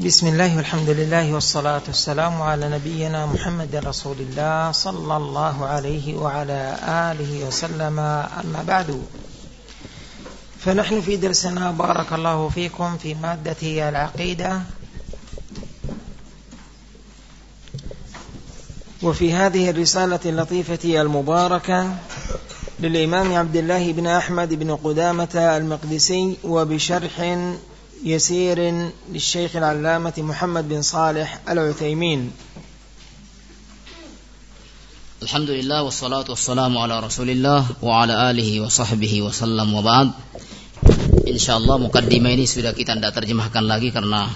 بسم الله والحمد لله والصلاة والسلام على نبينا محمد رسول الله صلى الله عليه وعلى آله وسلم أما بعد فنحن في درسنا بارك الله فيكم في مادة العقيدة وفي هذه الرسالة اللطيفة المباركة للإمام عبد الله بن أحمد بن قدامة المقدسي وبشرح يسير للشيخ العلامة محمد بن صالح العثيمين الحمد لله والصلاة والسلام على رسول الله وعلى آله وصحبه وسلم وبعد InsyaAllah mukaddimah ini sudah kita tidak terjemahkan lagi karena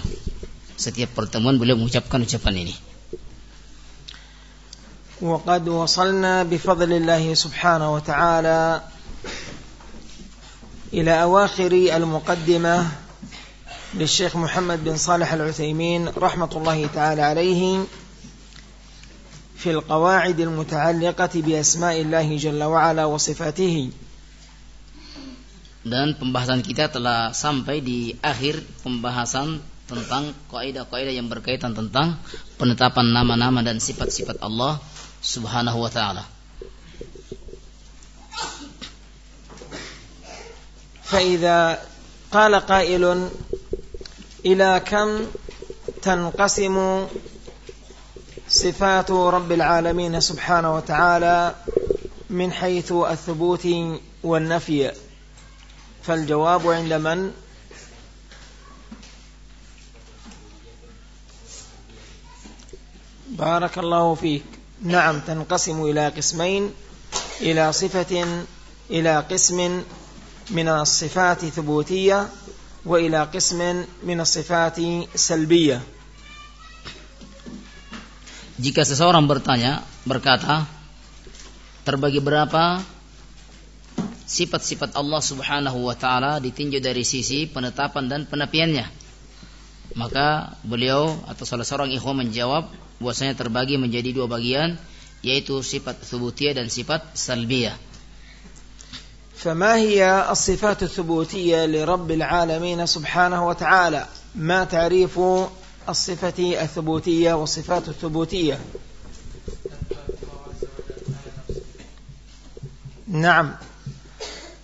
setiap pertemuan beliau mengucapkan ucapan ini. وقد وصلنا بفضل الله سبحانه وتعالى إلى أواخر المقدمة للشيخ محمد بن صالح العثيمين رحمة الله تعالى عليه في القواعد المتعلقة بأسماء الله جل وعلا وصفاته dan pembahasan kita telah sampai di akhir pembahasan tentang kaidah-kaidah yang berkaitan tentang penetapan nama-nama dan sifat-sifat Allah Subhanahu wa taala. فإذا قال قائل إلى كم تنقسم صفات رب العالمين سبحانه وتعالى من حيث الثبوت والنفي؟ فالجواب عند من؟ بارك الله فيك. نعم تنقسم إلى قسمين إلى صفة إلى قسم من الصفات ثبوتية. وإلى قسم من الصفات سلبية Jika seseorang bertanya, berkata, terbagi berapa sifat-sifat Allah Subhanahu wa taala ditinjau dari sisi penetapan dan penapiannya? Maka beliau atau salah seorang ikhwan menjawab bahwasanya terbagi menjadi dua bagian yaitu sifat thubutiyah dan sifat salbiyah. فما هي الصفات الثبوتية لرب العالمين سبحانه وتعالى؟ ما تعريف الصفة الثبوتية والصفات الثبوتية؟ نعم.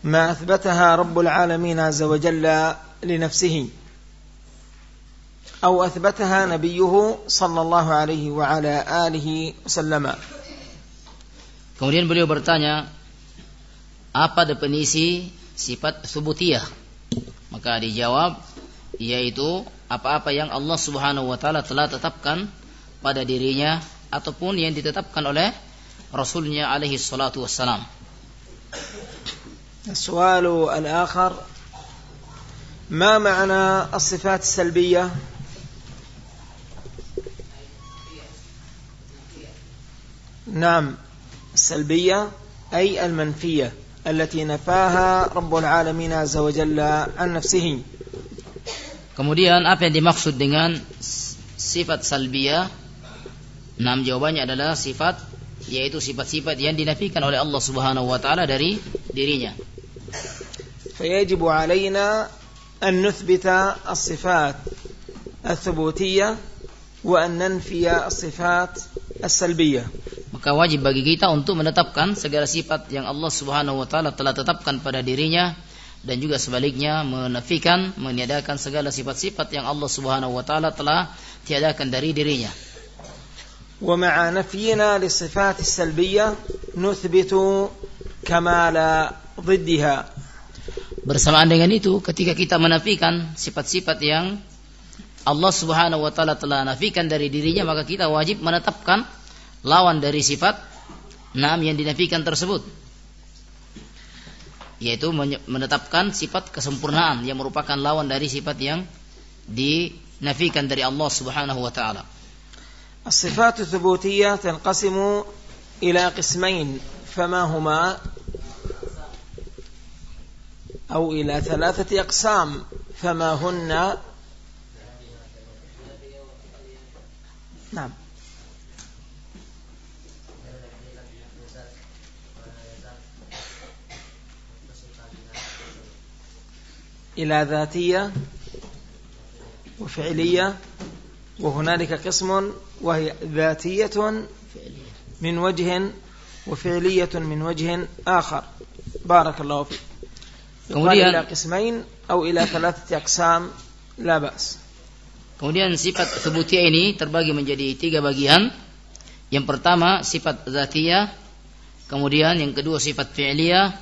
ما أثبتها رب العالمين عز وجل لنفسه. أو أثبتها نبيه صلى الله عليه وعلى آله وسلم. Kemudian beliau bertanya, apa definisi sifat subutiyah? Maka dijawab yaitu apa-apa yang Allah Subhanahu wa taala telah tetapkan pada dirinya ataupun yang ditetapkan oleh Rasulnya alaihi salatu wassalam. السؤال الآخر ما معنى الصفات السلبية نعم السلبية أي المنفية التي نفاها رب العالمين عز وجل عن نفسه Kemudian apa yang dimaksud dengan sifat salbiyah? Enam jawabannya adalah sifat yaitu sifat-sifat yang dinafikan oleh Allah Subhanahu wa taala dari dirinya. فيجب علينا أن نثبت الصفات الثبوتية وأن ننفي الصفات السلبية Maka wajib bagi kita untuk menetapkan segala sifat yang Allah Subhanahu wa taala telah tetapkan pada dirinya dan juga sebaliknya menafikan, meniadakan segala sifat-sifat yang Allah Subhanahu wa taala telah tiadakan dari dirinya. ومع نفينا للصفات السلبية نثبت كمال ضدها Bersamaan dengan itu, ketika kita menafikan sifat-sifat yang Allah Subhanahu wa taala telah nafikan dari dirinya, maka kita wajib menetapkan lawan dari sifat enam yang dinafikan tersebut. Yaitu menetapkan sifat kesempurnaan yang merupakan lawan dari sifat yang dinafikan dari Allah Subhanahu wa taala. الصفات الثبوتية تنقسم إلى قسمين فما هما أو إلى ثلاثة أقسام فما هن نعم إلى ذاتية وفعلية وهنالك قسم وهي ذاتية من وجه وفعلية من وجه آخر بارك الله فيك يقال إلى قسمين أو إلى ثلاثة أقسام لا بأس Kemudian sifat thubutia ini terbagi menjadi tiga bagian. Yang pertama sifat zatiyah, kemudian yang kedua sifat fi'liyah,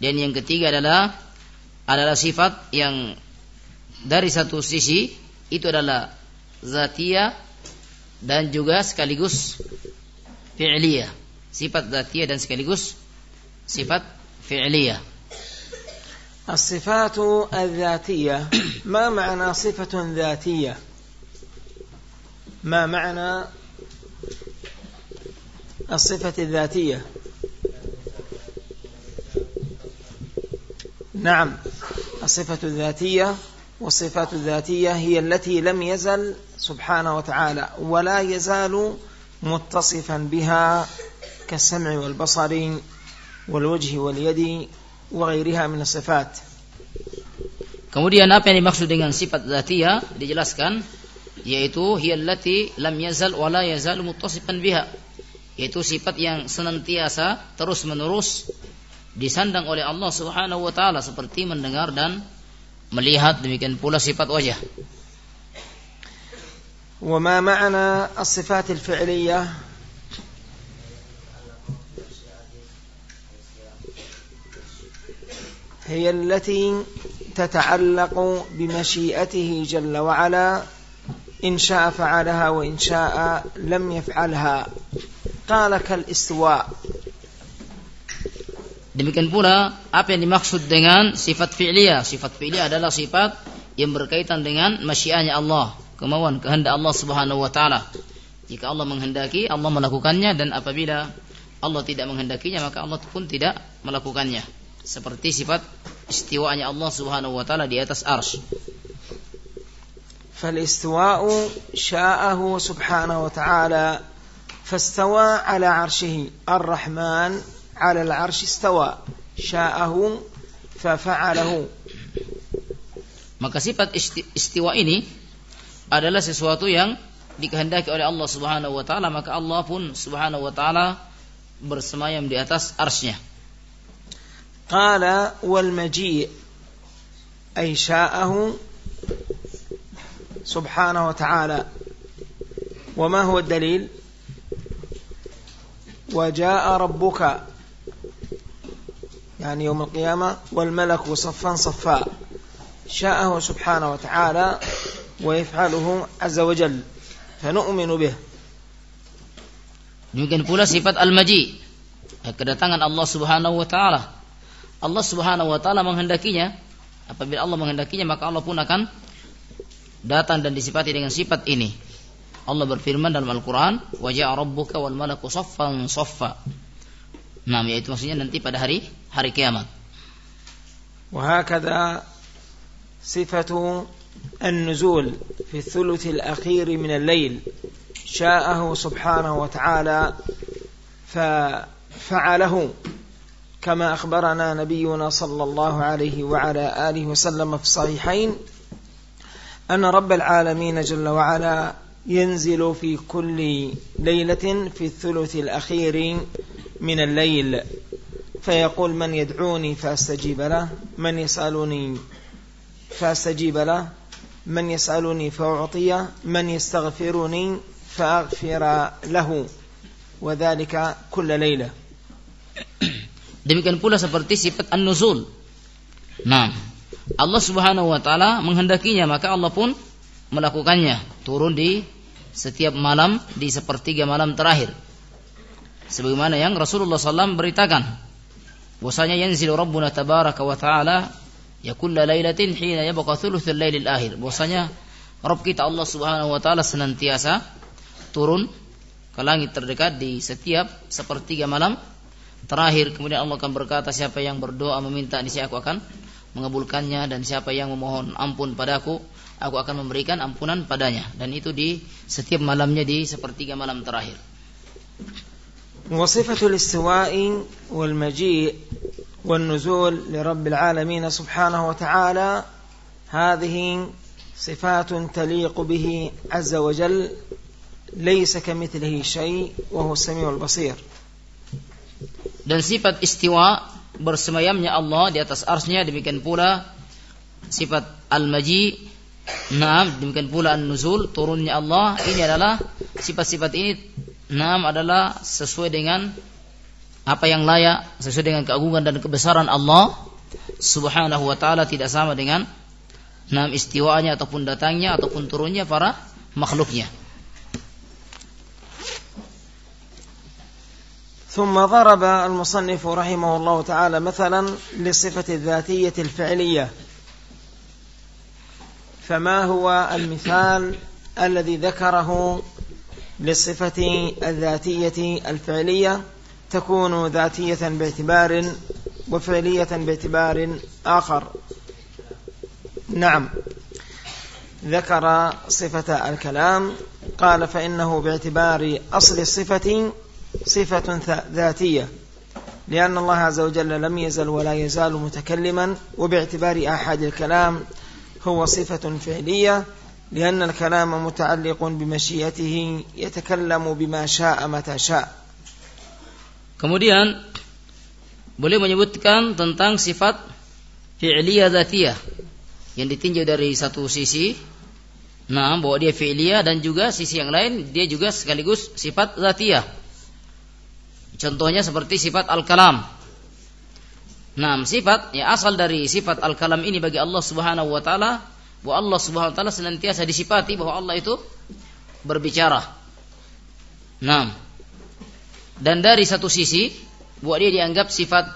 dan yang ketiga adalah adalah sifat yang dari satu sisi itu adalah zatiyah dan juga sekaligus fi'liyah. Sifat zatiyah dan sekaligus sifat fi'liyah. الصفات الذاتية ما معنى صفة ذاتية ما معنى الصفة الذاتية نعم الصفة الذاتية والصفات الذاتية هي التي لم يزل سبحانه وتعالى ولا يزال متصفا بها كالسمع والبصر والوجه واليد وغيرها من الصفات Kemudian apa yang dimaksud dengan sifat zatiyah dijelaskan yaitu hiyallati lam yazal wa la yazal muttasifan biha yaitu sifat yang senantiasa terus menerus disandang oleh Allah Subhanahu wa taala seperti mendengar dan melihat demikian pula sifat wajah وما معنى الصفات الفعلية هي التي تتعلق بمشيئته جل وعلا إن شاء فعلها وإن شاء لم يفعلها قال كالاستواء Demikian pula apa yang dimaksud dengan sifat fi'liyah. Sifat fi'liyah adalah sifat yang berkaitan dengan masyiahnya Allah, kemauan kehendak Allah Subhanahu wa taala. Jika Allah menghendaki, Allah melakukannya dan apabila Allah tidak menghendakinya, maka Allah pun tidak melakukannya. Seperti sifat istiwanya Allah Subhanahu wa taala di atas arsy. فالاستواء شاءه سبحانه وتعالى فاستوى على عرشه الرحمن على العرش استوى شاءه ففعله maka sifat istiwa ini adalah sesuatu yang dikehendaki oleh Allah Subhanahu wa taala maka Allah pun Subhanahu wa taala bersemayam di atas arsy-Nya. Qala wal maji' ay sya'ahu سبحانه وتعالى وما هو الدليل وجاء ربك يعني يوم القيامة والملك صفا صفا شاءه سبحانه وتعالى ويفعله عز وجل فنؤمن به Demikian pula sifat al-maji kedatangan Allah Subhanahu wa taala. Allah Subhanahu wa taala menghendakinya, apabila Allah menghendakinya maka Allah pun akan datang dan disifati dengan sifat ini. Allah berfirman dalam Al-Quran, wajah rabbuka wal malaku saffan saffa. Nah, yaitu maksudnya nanti pada hari hari kiamat. وهكذا صفة النزول في الثلث الأخير من الليل شاءه سبحانه وتعالى ففعله كما أخبرنا نبينا صلى الله عليه وعلى آله وسلم في الصحيحين أن رب العالمين جل وعلا ينزل في كل ليلة في الثلث الأخير من الليل فيقول من يدعوني فأستجيب له من يسألني فأستجيب له من يسألني فأعطيه من يستغفرني فأغفر له وذلك كل ليلة Demikian pula seperti sifat an-nuzul. Nah, Allah Subhanahu wa taala menghendakinya maka Allah pun melakukannya turun di setiap malam di sepertiga malam terakhir sebagaimana yang Rasulullah SAW beritakan bahwasanya yanzilu Rabbuna tabaraka wa taala ya kulla lailatin hina yabqa thuluthul lailil akhir bahwasanya Rabb kita Allah Subhanahu wa taala senantiasa turun ke langit terdekat di setiap sepertiga malam terakhir kemudian Allah akan berkata siapa yang berdoa meminta niscaya aku akan mengabulkannya dan siapa yang memohon ampun padaku aku akan memberikan ampunan padanya dan itu di setiap malamnya di sepertiga malam terakhir وصفة الاستواء والمجيء والنزول لرب العالمين سبحانه وتعالى هذه صفات تليق به عز وجل ليس كمثله شيء وهو السميع البصير dan sifat istiwa bersemayamnya Allah di atas arsnya demikian pula sifat al-maji Naam demikian pula an-nuzul turunnya Allah ini adalah sifat-sifat ini naam adalah sesuai dengan apa yang layak sesuai dengan keagungan dan kebesaran Allah Subhanahu wa taala tidak sama dengan naam istiwanya ataupun datangnya ataupun turunnya para makhluknya. ثم ضرب المصنف رحمه الله تعالى مثلا للصفة الذاتية الفعلية فما هو المثال الذي ذكره للصفة الذاتية الفعلية تكون ذاتية باعتبار وفعلية باعتبار آخر. نعم. ذكر صفة الكلام قال فإنه باعتبار أصل الصفة صفة ذاتية لأن الله عز وجل لم يزل ولا يزال متكلما وباعتبار آحاد الكلام هو صفة فعلية لأن الكلام متعلق بمشيئته يتكلم بما شاء متى شاء. Kemudian boleh menyebutkan tentang sifat fi'liyah zatiyah yang ditinjau dari satu sisi. Nah bahwa dia fi'liyah dan juga sisi yang lain dia juga sekaligus sifat zatiyah contohnya seperti sifat al-kalam. Nah, sifat ya asal dari sifat al-kalam ini bagi Allah Subhanahu wa taala bahwa Allah Subhanahu wa taala senantiasa disifati bahwa Allah itu berbicara. Nah, dan dari satu sisi bahwa dia dianggap sifat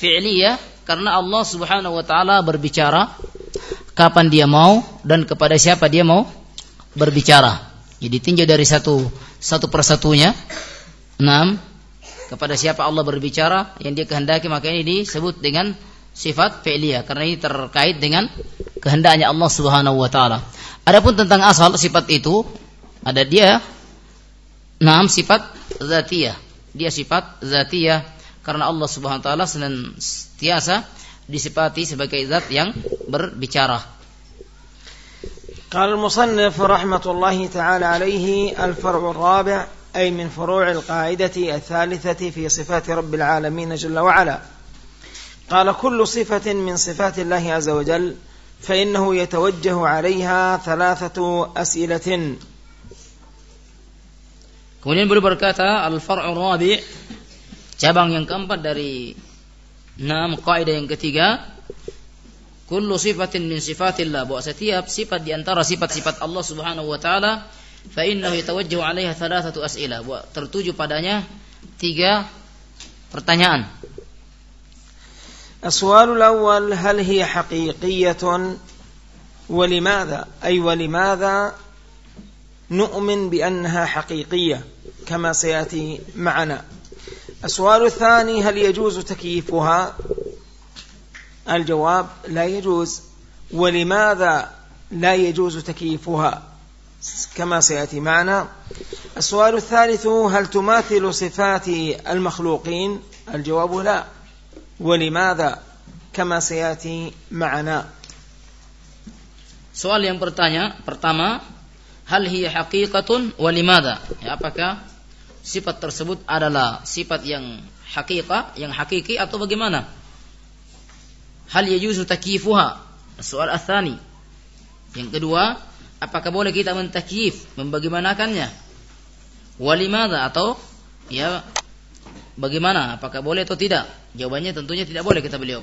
fi'liyah karena Allah Subhanahu wa taala berbicara kapan dia mau dan kepada siapa dia mau berbicara. Jadi tinjau dari satu satu persatunya. Enam, kepada siapa Allah berbicara yang dia kehendaki maka ini disebut dengan sifat fi'liyah karena ini terkait dengan kehendaknya Allah Subhanahu wa taala. Adapun tentang asal sifat itu ada dia enam sifat zatiyah. Dia sifat zatiyah karena Allah Subhanahu wa taala senantiasa disifati sebagai zat yang berbicara. قال المصنف رحمة الله تعالى عليه الفرع الرابع أي من فروع القاعدة الثالثة في صفات رب العالمين جل وعلا قال كل صفة من صفات الله عز وجل فإنه يتوجه عليها ثلاثة أسئلة Kemudian beliau berkata al-far'u rabi' cabang yang keempat dari enam kaidah yang ketiga kullu sifatin min sifatillah bahwa setiap sifat di antara sifat-sifat Allah Subhanahu wa taala fa innahu yatawajjahu 'alaiha thalathatu as'ilah wa tertuju padanya tiga pertanyaan السؤال الأول هل هي حقيقية ولماذا أي ولماذا نؤمن بأنها حقيقية كما سيأتي معنا. السؤال الثاني هل يجوز تكييفها؟ الجواب لا يجوز. ولماذا لا يجوز تكييفها؟ كما سيأتي معنا. السؤال الثالث هل تماثل صفات المخلوقين؟ الجواب لا. ولماذا؟ كما سيأتي معنا. Soal yang bertanya pertama, hal hiya haqiqatun wa limada? Ya, apakah sifat tersebut adalah sifat yang hakika, yang hakiki atau bagaimana? Hal yajuzu takifuha? Soal athani. Yang kedua, apakah boleh kita mentakyif, membagaimanakannya? Walimada atau ya bagaimana? Apakah boleh atau tidak? Jawabannya tentunya tidak boleh kata beliau.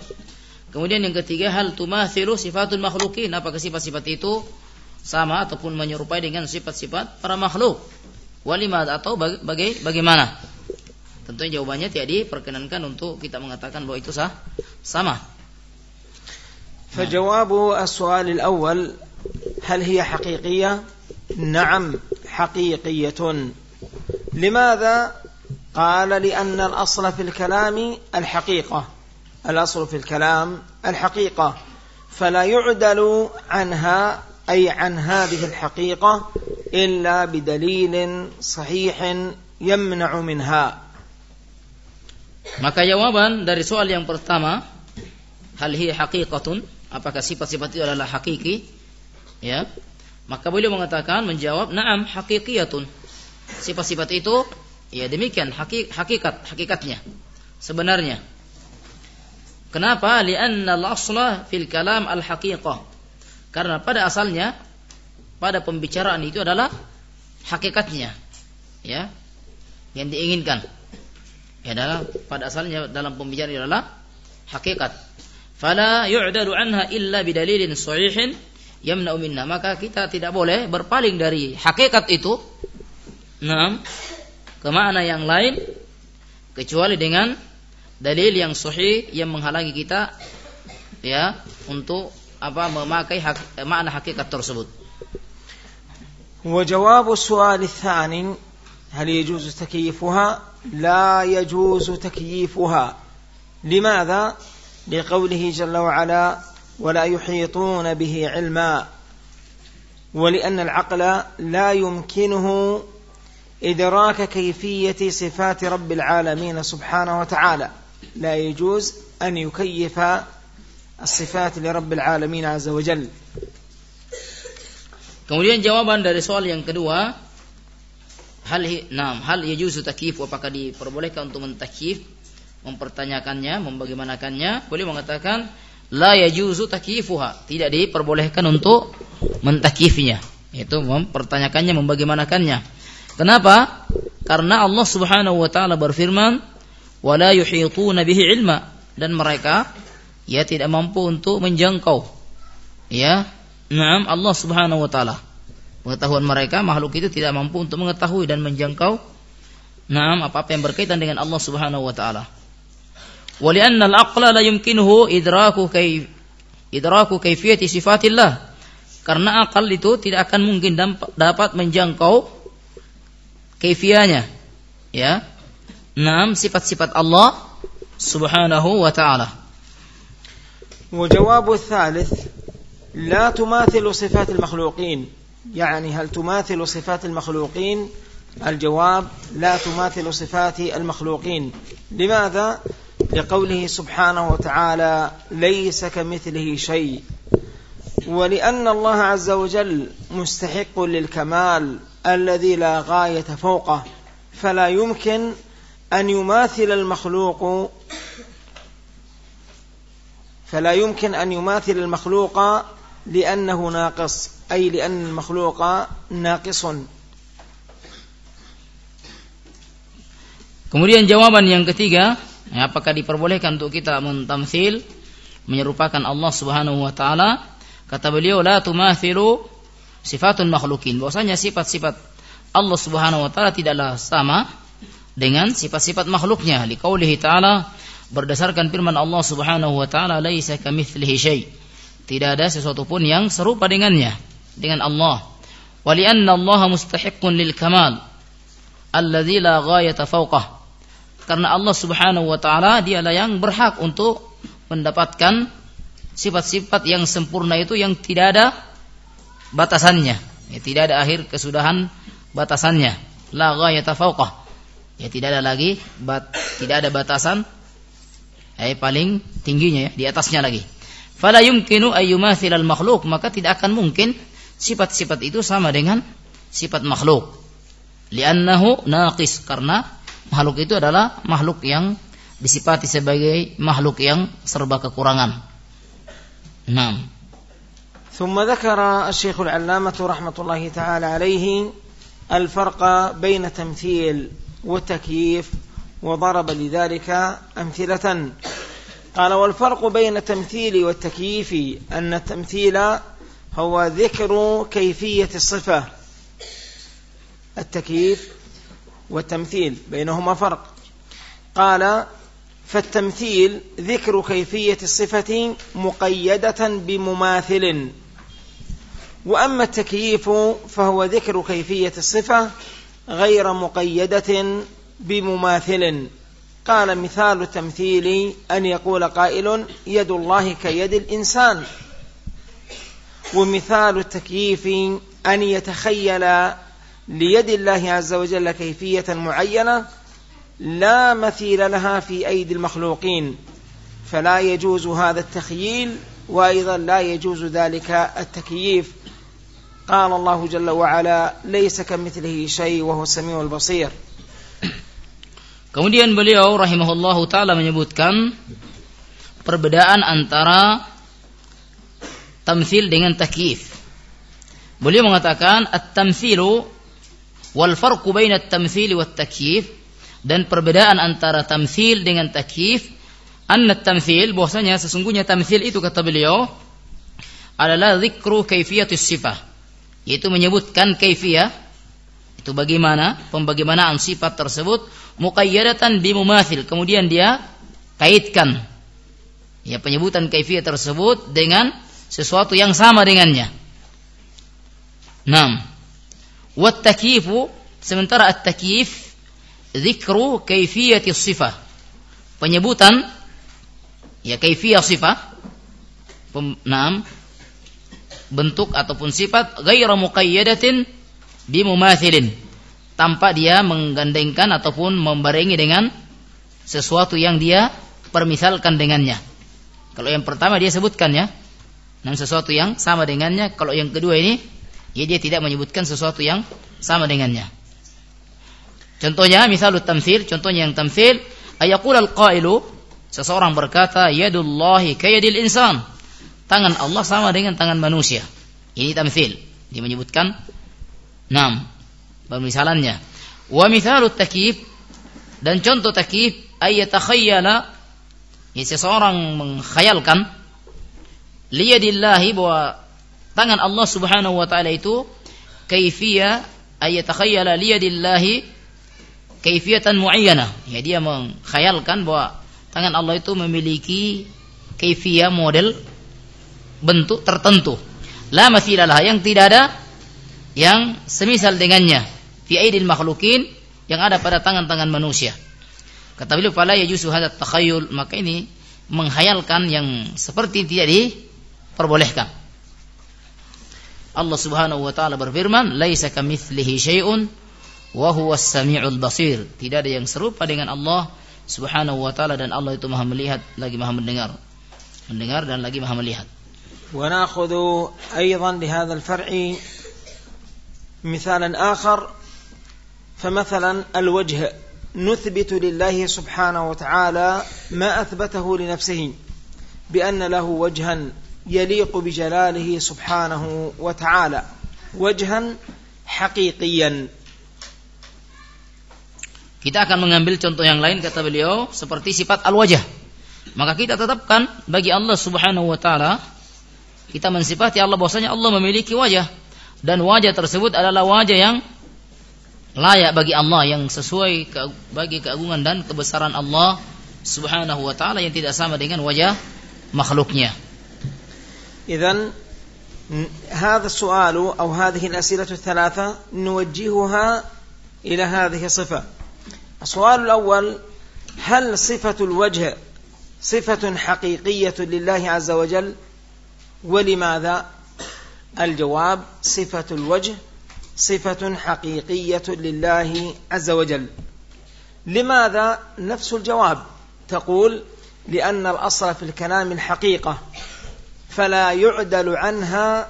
Kemudian yang ketiga hal tumathilu sifatul makhlukin. Apakah sifat-sifat itu sama ataupun menyerupai dengan sifat-sifat para makhluk? Walimada atau baga bagaimana? Tentunya jawabannya tidak diperkenankan untuk kita mengatakan bahwa itu sah sama. فجواب السؤال الأول هل هي حقيقية نعم حقيقية لماذا قال لأن الأصل في الكلام الحقيقة الأصل في الكلام الحقيقة فلا يعدل عنها أي عن هذه الحقيقة إلا بدليل صحيح يمنع منها Maka jawaban dari soal yang pertama, hal hiya haqiqatun? Apakah sifat-sifat itu adalah hakiki? Ya. Maka beliau mengatakan menjawab, "Na'am, haqiqiyatun." Sifat-sifat itu ya demikian hakik, hakikat, hakikatnya. Sebenarnya. Kenapa? Lianna al-asla fil kalam al-haqiqah. Karena pada asalnya pada pembicaraan itu adalah hakikatnya. Ya. Yang diinginkan. Ya adalah pada asalnya dalam pembicaraan itu adalah hakikat. Fala yu'dalu anha illa bidalilin sahihin yamna'u minna. Maka kita tidak boleh berpaling dari hakikat itu nah, ke makna yang lain kecuali dengan dalil yang sahih yang menghalangi kita ya untuk apa memakai hak, makna hakikat tersebut. وجواب السؤال الثاني هل يجوز تكييفها؟ لا يجوز تكييفها. لماذا؟ لقوله جل وعلا ولا يحيطون به علما. ولأن العقل لا يمكنه إدراك كيفية صفات رب العالمين سبحانه وتعالى. لا يجوز أن يكيف الصفات لرب العالمين عز وجل Kemudian jawaban dari soal yang kedua, hal nam hal yajuzu takyif apakah diperbolehkan untuk mentakif mempertanyakannya, membagaimanakannya, boleh mengatakan la yajuzu takyifuha, tidak diperbolehkan untuk mentakifnya, yaitu mempertanyakannya, membagaimanakannya. Kenapa? Karena Allah Subhanahu wa taala berfirman, "Wala yuhituna bihi ilma" dan mereka ya tidak mampu untuk menjangkau ya Naam Allah Subhanahu wa taala. Pengetahuan mereka makhluk itu tidak mampu untuk mengetahui dan menjangkau Naam apa-apa yang berkaitan dengan Allah Subhanahu wa taala. ولأن العقل لا يمكنه إدراك كيف إدراك كيفية صفات الله karena akal itu tidak akan mungkin dapat menjangkau kaifiahnya ya enam sifat-sifat Allah subhanahu wa ta'ala وجواب الثالث لا تماثل صفات المخلوقين. يعني هل تماثل صفات المخلوقين؟ الجواب لا تماثل صفات المخلوقين. لماذا؟ لقوله سبحانه وتعالى ليس كمثله شيء. ولأن الله عز وجل مستحق للكمال الذي لا غاية فوقه فلا يمكن أن يماثل المخلوق فلا يمكن أن يماثل المخلوق لأنه ناقص أي لأن المخلوق ناقص Kemudian jawaban yang ketiga Ya, apakah diperbolehkan untuk kita mentamsil menyerupakan Allah Subhanahu wa taala? Kata beliau la tumathilu sifatun makhlukin. Bahwasanya sifat-sifat Allah Subhanahu wa taala tidaklah sama dengan sifat-sifat makhluknya. Liqaulihi ta'ala berdasarkan firman Allah Subhanahu wa taala laisa kamitslihi syai. Tidak ada sesuatu pun yang serupa dengannya dengan Allah. Walianna Allah mustahiqqun lil kamal alladzi la ghayata fawqah karena Allah Subhanahu wa taala dialah yang berhak untuk mendapatkan sifat-sifat yang sempurna itu yang tidak ada batasannya ya, tidak ada akhir kesudahan batasannya la ghayata fawqah ya tidak ada lagi bat, tidak ada batasan eh, paling tingginya ya di atasnya lagi fala yumkinu ayyumathilal makhluk maka tidak akan mungkin sifat-sifat itu sama dengan sifat makhluk li'annahu naqis karena makhluk itu adalah makhluk yang disifati sebagai makhluk yang serba kekurangan. Naam. ثم ذكر الشيخ العلامة رحمة الله تعالى عليه الفرق بين تمثيل وتكييف وضرب لذلك أمثلة. قال والفرق بين التمثيل والتكييف أن التمثيل هو ذكر كيفية الصفة. التكييف والتمثيل بينهما فرق. قال فالتمثيل ذكر كيفية الصفة مقيدة بمماثل. وأما التكييف فهو ذكر كيفية الصفة غير مقيدة بمماثل. قال مثال التمثيل أن يقول قائل يد الله كيد الإنسان. ومثال التكييف أن يتخيل ليد الله عز وجل كيفية معينة لا مثيل لها في أيدي المخلوقين. فلا يجوز هذا التخييل وأيضا لا يجوز ذلك التكييف. قال الله جل وعلا ليس كمثله شيء وهو السميع البصير. Kemudian beliau rahimahullahu taala menyebutkan perbedaan antara tamthil dengan takyif. Beliau mengatakan at-tamthilu wal farqu baina at-tamthil wat takyif dan perbedaan antara tamthil dengan takyif anna tamthil bahwasanya sesungguhnya tamthil itu kata beliau adalah zikru kaifiyatus sifah yaitu menyebutkan kaifiyah itu bagaimana pembagaimanaan sifat tersebut muqayyadatan bimumathil kemudian dia kaitkan ya penyebutan kaifiyah tersebut dengan sesuatu yang sama dengannya. Nam. Wat takifu sementara at-takif zikru kaifiyati sifah. Penyebutan ya kaifiyah sifah. Nam. Bentuk ataupun sifat ghairu muqayyadatin bimumathilin tanpa dia menggandengkan ataupun membarengi dengan sesuatu yang dia permisalkan dengannya. Kalau yang pertama dia sebutkan ya, namun sesuatu yang sama dengannya. Kalau yang kedua ini, ya dia tidak menyebutkan sesuatu yang sama dengannya. Contohnya misalnya tamthil, contohnya yang tamthil, ayaqul al-qailu, seseorang berkata, yadullahi kayadil insan. Tangan Allah sama dengan tangan manusia. Ini tamthil. Dia menyebutkan enam Permisalannya. Wa mithalut takif dan contoh takif ayatakhayyala ya seseorang menghayalkan liyadillahi bahwa tangan Allah Subhanahu wa taala itu kaifiyah ayatakhayyala liyadillahi kaifiyatan muayyana. Ya dia menghayalkan bahwa tangan Allah itu memiliki kaifiyah model bentuk tertentu. La mathilalah yang tidak ada yang semisal dengannya fi aidil makhlukin yang ada pada tangan-tangan manusia. Kata beliau fala yajuzu hadat takhayyul maka ini menghayalkan yang seperti tidak diperbolehkan. Allah Subhanahu wa taala berfirman, "Laisa kamitslihi syai'un wa huwas samiul basir." Tidak ada yang serupa dengan Allah Subhanahu wa taala dan Allah itu Maha melihat lagi Maha mendengar. Mendengar dan lagi Maha melihat. وناخذ ايضا لهذا الفرع مثالا اخر فمثلا الوجه نثبت لله سبحانه وتعالى ما اثبته لنفسه بان له وجها يليق بجلاله سبحانه وتعالى وجها حقيقيا Kita akan mengambil contoh yang lain kata beliau seperti sifat al-wajah. Maka kita tetapkan bagi Allah Subhanahu wa taala kita mensifati Allah bahwasanya Allah memiliki wajah dan wajah tersebut adalah wajah yang layak bagi Allah yang sesuai ke, bagi keagungan dan kebesaran Allah Subhanahu wa taala yang tidak sama dengan wajah makhluknya. إذن هذا السؤال أو هذه الأسئلة الثلاثة نوجهها إلى هذه الصفة. السؤال الأول هل صفة الوجه صفة حقيقية لله عز وجل؟ ولماذا؟ الجواب صفة الوجه صفة حقيقية لله عز وجل. لماذا نفس الجواب؟ تقول لأن الأصل في الكلام الحقيقة فلا يعدل عنها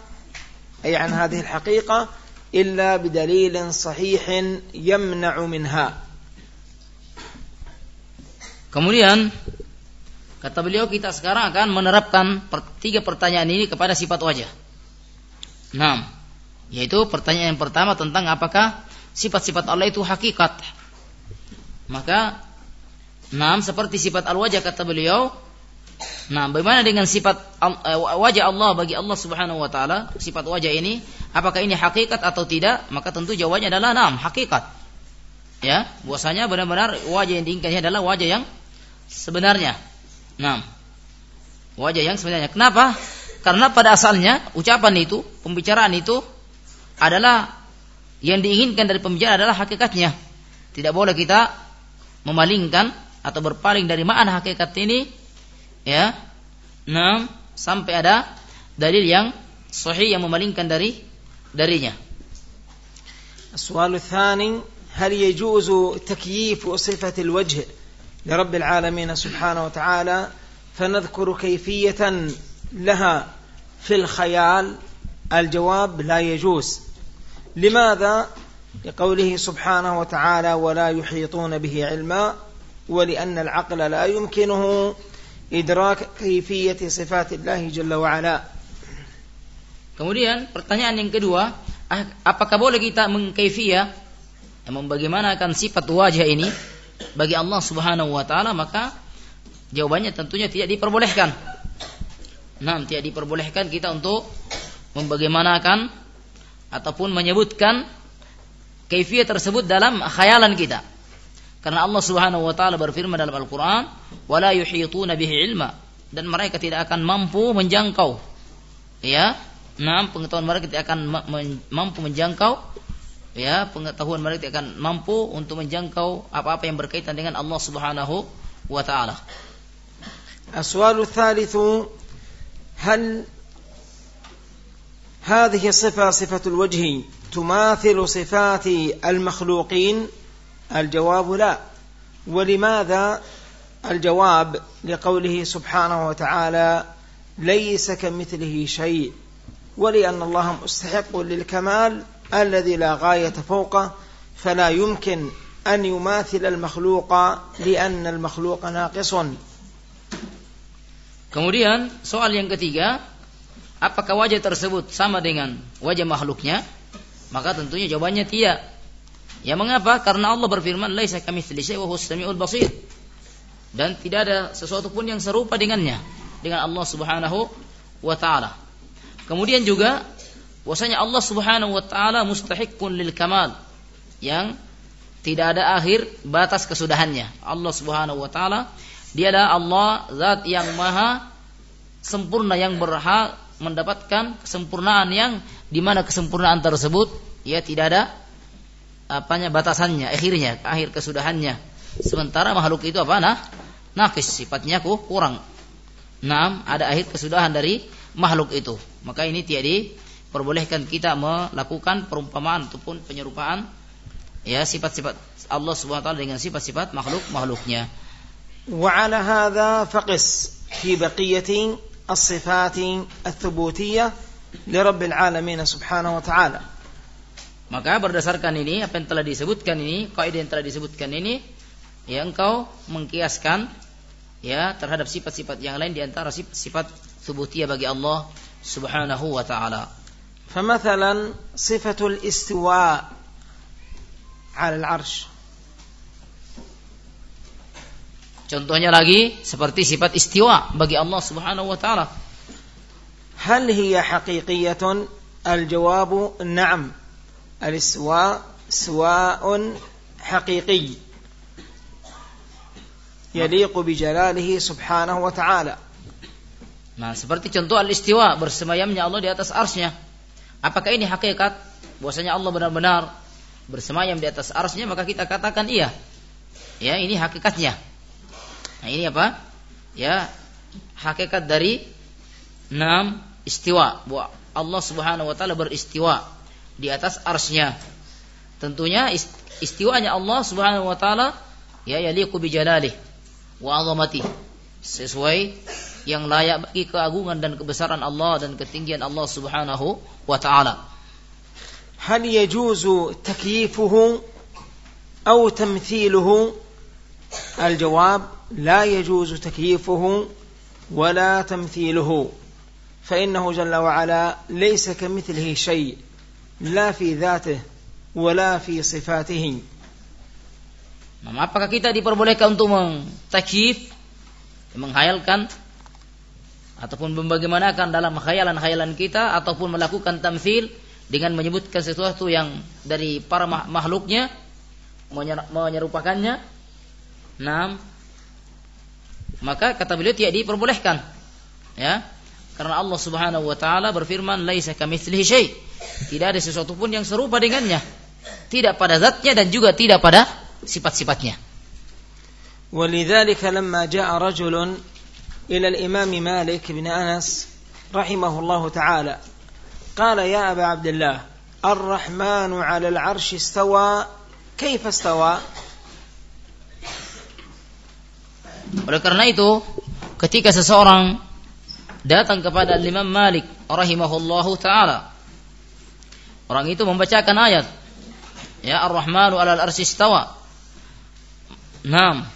أي عن هذه الحقيقة إلا بدليل صحيح يمنع منها. Kemudian kata beliau kita sekarang akan menerapkan tiga pertanyaan ini kepada sifat wajah. Nah, Yaitu pertanyaan yang pertama tentang apakah sifat-sifat Allah itu hakikat. Maka Nah, seperti sifat al-wajah kata beliau. Nah, bagaimana dengan sifat eh, wajah Allah bagi Allah Subhanahu wa taala? Sifat wajah ini apakah ini hakikat atau tidak? Maka tentu jawabannya adalah nam, hakikat. Ya, bahwasanya benar-benar wajah yang diinginkan adalah wajah yang sebenarnya. Nah, wajah yang sebenarnya. Kenapa? Karena pada asalnya ucapan itu, pembicaraan itu adalah yang diinginkan dari pembicara adalah hakikatnya. Tidak boleh kita memalingkan atau berpaling dari makna hakikat ini ya. Nah, sampai ada dalil yang sahih yang memalingkan dari darinya. السؤال الثاني هل يجوز تكييف صفة الوجه لرب العالمين سبحانه وتعالى فنذكر كيفية لها في الخيال الجواب لا يجوز لماذا لقوله سبحانه وتعالى ولا يحيطون به علما ولأن العقل لا يمكنه إدراك كيفية صفات الله جل وعلا Kemudian pertanyaan yang kedua, ah, apakah boleh kita mengkaifiyah yang bagaimana sifat wajah ini bagi Allah Subhanahu wa taala maka jawabannya tentunya tidak diperbolehkan. Nah, tidak ya diperbolehkan kita untuk membagaimanakan ataupun menyebutkan kaifiyah tersebut dalam khayalan kita. Karena Allah Subhanahu wa taala berfirman dalam Al-Qur'an, "Wala yuhituna bihi ilma." Dan mereka tidak akan mampu menjangkau ya, nah pengetahuan mereka tidak akan mampu menjangkau ya, pengetahuan mereka tidak akan mampu untuk menjangkau apa-apa yang berkaitan dengan Allah Subhanahu wa taala. Aswalu tsalitsu هل هذه الصفة صفة الوجه تماثل صفات المخلوقين؟ الجواب لا. ولماذا؟ الجواب لقوله سبحانه وتعالى ليس كمثله شيء. ولأن الله مستحق للكمال الذي لا غاية فوقه فلا يمكن أن يماثل المخلوق لأن المخلوق ناقص. Kemudian soal yang ketiga, apakah wajah tersebut sama dengan wajah makhluknya? Maka tentunya jawabannya tidak. Ya mengapa? Karena Allah berfirman, "Laisa kamitsli syai' basir." Dan tidak ada sesuatu pun yang serupa dengannya, dengan Allah Subhanahu wa taala. Kemudian juga bahwasanya Allah Subhanahu wa taala mustahiqqun lil kamal yang tidak ada akhir batas kesudahannya. Allah Subhanahu wa taala dia adalah Allah zat yang maha sempurna yang berhak mendapatkan kesempurnaan yang di mana kesempurnaan tersebut ya tidak ada apanya batasannya akhirnya akhir kesudahannya. Sementara makhluk itu apa nah? Nakis sifatnya kurang. Enam ada akhir kesudahan dari makhluk itu. Maka ini tidak diperbolehkan kita melakukan perumpamaan ataupun penyerupaan ya sifat-sifat Allah Subhanahu wa taala dengan sifat-sifat makhluk makhluknya وعلى هذا فقس في بقية الصفات الثبوتية لرب العالمين سبحانه وتعالى maka berdasarkan ini apa yang telah disebutkan ini kaidah yang telah disebutkan ini ya engkau mengkiaskan ya terhadap sifat-sifat yang lain di antara sifat subutiyah bagi Allah Subhanahu wa taala. فمثلا صفة الاستواء على العرش Contohnya lagi seperti sifat istiwa bagi Allah Subhanahu wa taala. Hal hiya haqiqiyatun? Al-jawab na'am. Al-istiwa suwa'un haqiqi. Yaliqu bi jalalihi subhanahu wa ta'ala. Nah, seperti contoh al-istiwa bersemayamnya Allah di atas arsnya. Apakah ini hakikat? Bahwasanya Allah benar-benar bersemayam di atas arsnya, maka kita katakan iya. Ya, ini hakikatnya. Nah ini apa? Ya hakikat dari enam istiwa. Bahwa Allah Subhanahu wa taala beristiwa di atas arsnya. Tentunya istiwanya Allah Subhanahu wa taala ya yaliqu bi jalalih wa azamati. Sesuai yang layak bagi keagungan dan kebesaran Allah dan ketinggian Allah Subhanahu wa taala. هل يجوز تكييفه أو تمثيله الجواب لا يجوز تكييفه ولا تمثيله فإنه جل وعلا ليس كمثله شيء لا في ذاته ولا في صفاته Nah, apakah kita diperbolehkan untuk mengtakif, menghayalkan ataupun membagaimanakan dalam khayalan-khayalan kita ataupun melakukan tamthil dengan menyebutkan sesuatu yang dari para makhluknya menyerupakannya Nah, maka kata beliau tidak diperbolehkan. Ya. Karena Allah Subhanahu wa taala berfirman laisa kamitslihi syai. Tidak ada sesuatu pun yang serupa dengannya. Tidak pada zatnya dan juga tidak pada sifat-sifatnya. ولذلك لما جاء رجل إلى الإمام مالك بن أنس رحمه الله تعالى قال يا أبا عبد الله الرحمن على العرش استوى كيف استوى Oleh karena itu, ketika seseorang datang kepada Imam Malik rahimahullahu taala Orang itu membacakan ayat. Ya Ar-Rahmanu 'alal arsy istawa. Naam.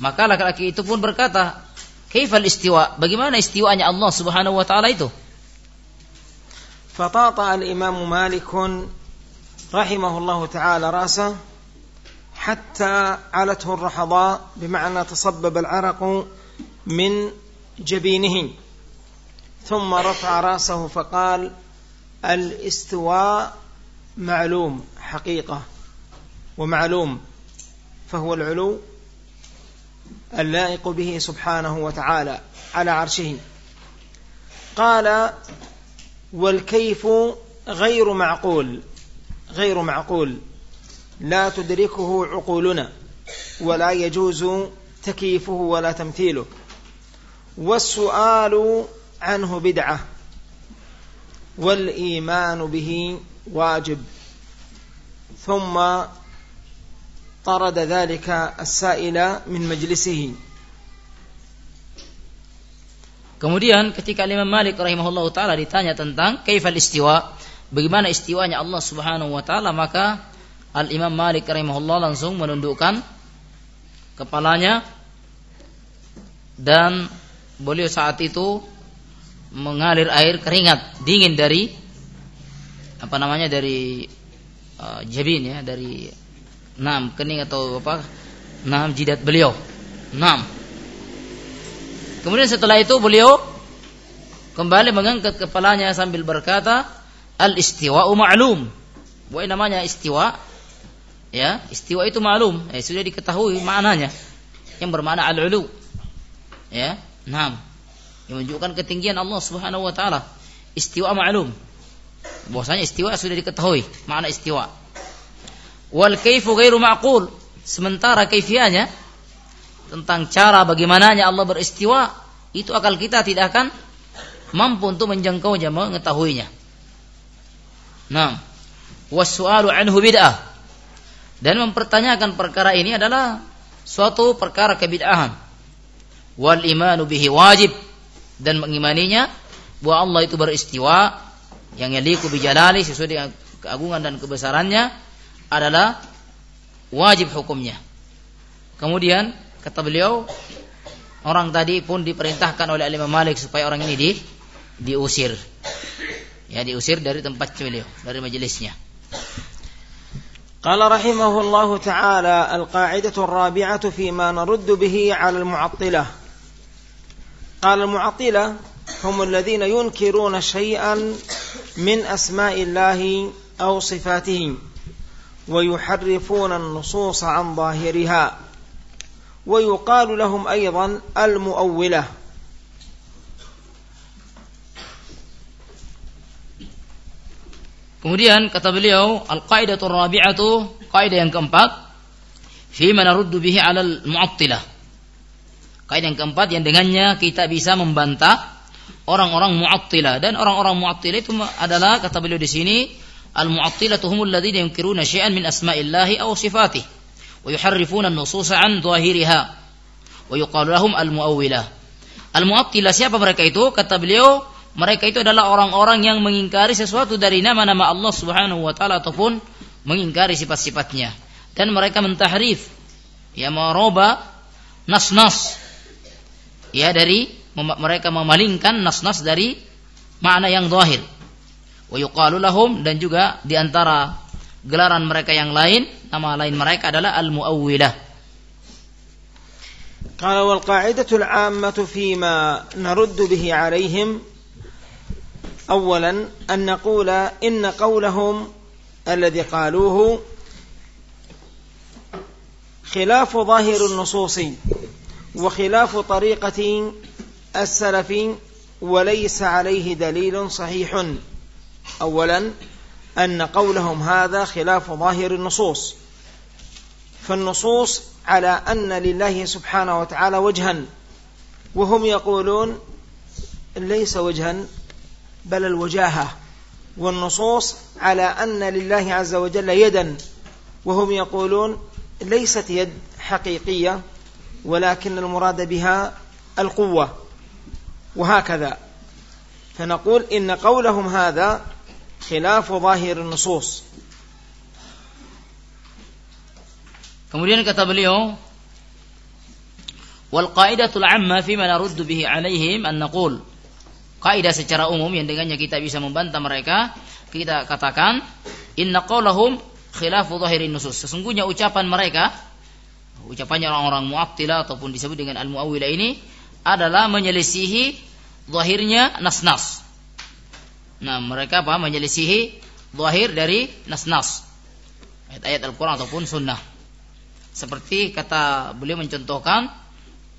Maka laki-laki itu pun berkata, "Kaifal istiwa?" Bagaimana istiwanya Allah Subhanahu wa taala itu? فطاطا الامام مالك رحمه الله تعالى راسه حتى علته الرحضاء بمعنى تصبب العرق من جبينه. ثم رفع رأسه فقال الإستواء معلوم حقيقة ومعلوم فهو العلو اللائق به سبحانه وتعالى على عرشه. قال والكيف غير معقول غير معقول. لا تدركه عقولنا ولا يجوز تكييفه ولا تمثيله والسؤال عنه بدعه والايمان به واجب ثم طرد ذلك السائل من مجلسه Kemudian ketika Imam Malik rahimahullah taala ditanya tentang kaifal istiwa, bagaimana istiwanya Allah Subhanahu wa taala, maka Al Imam Malik rahimahullah langsung menundukkan kepalanya dan beliau saat itu mengalir air keringat dingin dari apa namanya dari uh, jabin ya dari enam kening atau apa enam jidat beliau enam Kemudian setelah itu beliau kembali mengangkat kepalanya sambil berkata, Al-istiwa'u ma'lum. Buat namanya istiwa. Ya, istiwa itu ma'lum. Eh, sudah diketahui maknanya. Yang bermakna al-ulu. Ya, enam. Yang menunjukkan ketinggian Allah Subhanahu wa taala. Istiwa ma'lum. Bahwasanya istiwa sudah diketahui makna istiwa. Wal kaifu ghairu ma'qul. Sementara kaifianya tentang cara bagaimananya Allah beristiwa, itu akal kita tidak akan mampu untuk menjangkaunya, mengetahuinya. Nah, wasu'alu anhu bid'ah. Dan mempertanyakan perkara ini adalah suatu perkara kebid'ahan. Wal imanu bihi wajib dan mengimaninya bahwa Allah itu beristiwa yang yaliku bijalali sesuai dengan keagungan dan kebesarannya adalah wajib hukumnya. Kemudian Kata beliau, orang tadi pun diperintahkan oleh Imam Malik supaya orang ini di diusir. Ya, diusir dari tempat beliau, dari majelisnya. قال رحمه الله تعالى القاعدة الرابعة فيما نرد به على المعطلة. قال المعطلة هم الذين ينكرون شيئا من أسماء الله أو صفاته ويحرفون النصوص عن ظاهرها ويقال لهم أيضا المؤولة. Kemudian kata beliau, al-qaidatu rabi'atu, kaidah yang keempat, fi manaruddu bihi 'alal mu'attilah. Kaidah yang keempat yang dengannya kita bisa membantah orang-orang mu'attilah dan orang-orang mu'attilah itu adalah kata beliau di sini al-mu'attilah humul ladzina yunkiruna syai'an min asma'illahi aw sifatih wa yuharrifuna an-nusus 'an zahiriha wa yuqalu lahum al-mu'awwilah. Al-mu'attilah siapa mereka itu? Kata beliau mereka itu adalah orang-orang yang mengingkari sesuatu dari nama-nama Allah Subhanahu wa taala ataupun mengingkari sifat-sifatnya dan mereka mentahrif ya meroba nas-nas ya dari mereka memalingkan nas-nas dari makna yang zahir wa yuqalu lahum dan juga di antara gelaran mereka yang lain nama lain mereka adalah al-muawwilah قال والقاعدة العامة فيما نرد به عليهم أولا أن نقول إن قولهم الذي قالوه خلاف ظاهر النصوص وخلاف طريقة السلف وليس عليه دليل صحيح. أولا أن قولهم هذا خلاف ظاهر النصوص. فالنصوص على أن لله سبحانه وتعالى وجها وهم يقولون ليس وجها بل الوجاهة والنصوص على أن لله عز وجل يدا وهم يقولون ليست يد حقيقية ولكن المراد بها القوة. وهكذا. فنقول إن قولهم هذا خلاف ظاهر النصوص. Kemudian kata beliau, amma fi ma naruddu bihi alaihim an naqul. Kaidah secara umum yang dengannya kita bisa membantah mereka, kita katakan inna qaulahum khilafu zahirin nusus. Sesungguhnya ucapan mereka, ucapannya orang-orang Mu'attilah ataupun disebut dengan al-Mu'awwilah ini adalah menyelisihi zahirnya nas-nas. Nah, mereka apa? Menyelisihi zahir dari nas-nas. Ayat-ayat Al-Qur'an ataupun sunnah. Seperti kata beliau mencontohkan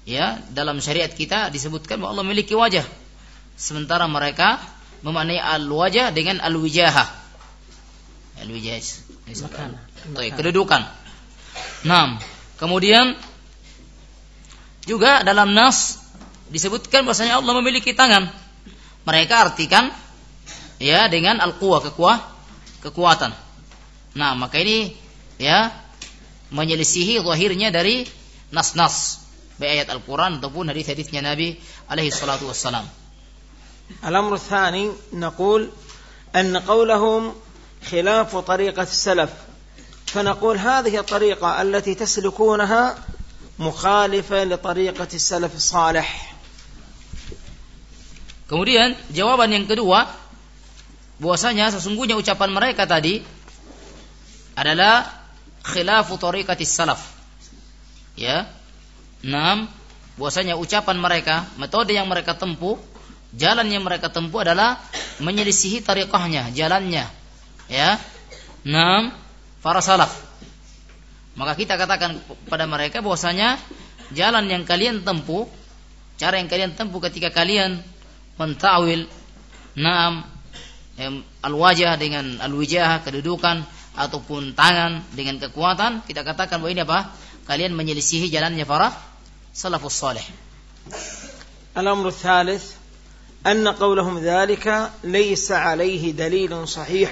ya dalam syariat kita disebutkan bahwa Allah memiliki wajah. Sementara mereka memaknai al-wajah dengan al-wijahah. Al-wijah. Kedudukan. Nah, kemudian juga dalam nas disebutkan bahwasanya Allah memiliki tangan. Mereka artikan ya dengan al-quwah kekuah kekuatan. Nah, maka ini ya menyelisihi zahirnya dari nas-nas baik ayat Al-Quran ataupun hadis-hadisnya Nabi alaihi salatu wassalam. الأمر الثاني نقول أن قولهم خلاف طريقة السلف فنقول هذه الطريقة التي تسلكونها مخالفة لطريقة السلف الصالح Kemudian jawaban yang kedua bahwasanya sesungguhnya ucapan mereka tadi adalah khilafu tariqatis salaf. Ya. Enam, bahwasanya ucapan mereka, metode yang mereka tempuh, jalan yang mereka tempuh adalah menyelisihi tariqahnya, jalannya. Ya. Enam, para salaf. Maka kita katakan kepada mereka bahwasanya jalan yang kalian tempuh, cara yang kalian tempuh ketika kalian mentawil nam al-wajah dengan al-wijah kedudukan ataupun tangan dengan kekuatan kita katakan bahwa ini apa kalian menyelisihi jalannya para salafus saleh al-amru thalith أن قولهم ذلك ليس عليه دليل صحيح.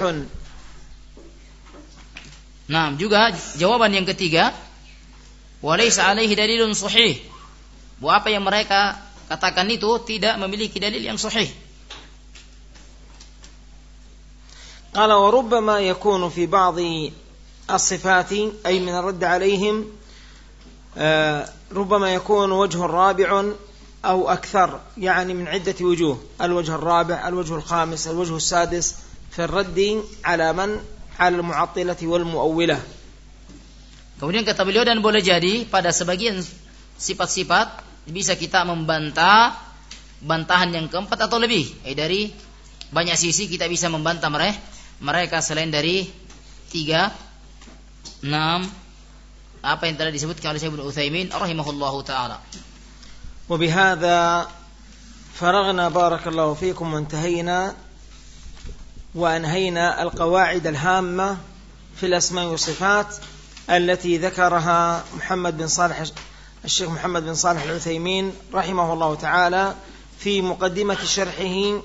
نعم juga jawaban yang ketiga وليس عليه دليل صحيح buat apa yang mereka katakan itu tidak memiliki dalil yang sahih. قال وربما يكون في بعض الصفات أي من الرد عليهم ربما يكون وجه رابع أو أكثر يعني من عدة وجوه الوجه الرابع الوجه الخامس الوجه السادس في الرد على من على المعطلة والمؤولة Kemudian kata beliau dan boleh jadi pada sebagian sifat-sifat bisa kita membantah bantahan yang keempat atau lebih. Eh dari banyak sisi kita bisa membantah mereka mereka selain dari tiga enam apa yang telah disebutkan oleh Syekh Ibnu Utsaimin rahimahullahu taala. وبهذا فرغنا بارك الله فيكم وانتهينا وأنهينا القواعد الهامة في الأسماء والصفات التي ذكرها محمد بن صالح الشيخ محمد بن صالح العثيمين رحمه الله تعالى في مقدمة شرحه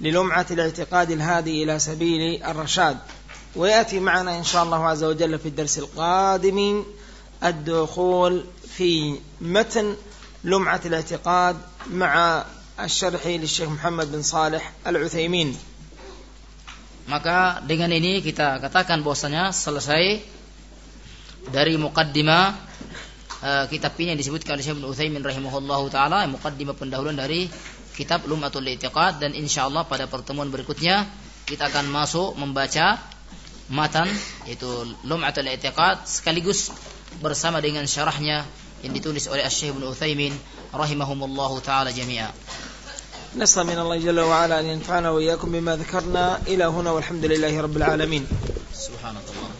للمعة الاعتقاد الهادي إلى سبيل الرشاد. ويأتي معنا إن شاء الله عز وجل في الدرس القادم الدخول في متن لمعة الاعتقاد مع الشرح للشيخ محمد بن صالح العثيمين Maka dengan ini kita katakan bahwasanya selesai dari mukaddimah uh, kitab ini yang disebutkan oleh Syekh Ibnu Utsaimin rahimahullahu taala, mukaddimah pendahuluan dari kitab Lum'atul I'tiqad dan insyaallah pada pertemuan berikutnya kita akan masuk membaca matan yaitu Lum'atul I'tiqad sekaligus bersama dengan syarahnya yang ditulis oleh Asy-Syaikh Ibnu Utsaimin rahimahumullahu taala jami'a. نسأل من الله جل وعلا أن ينفعنا وإياكم بما ذكرنا إلى هنا والحمد لله رب العالمين سبحانك الله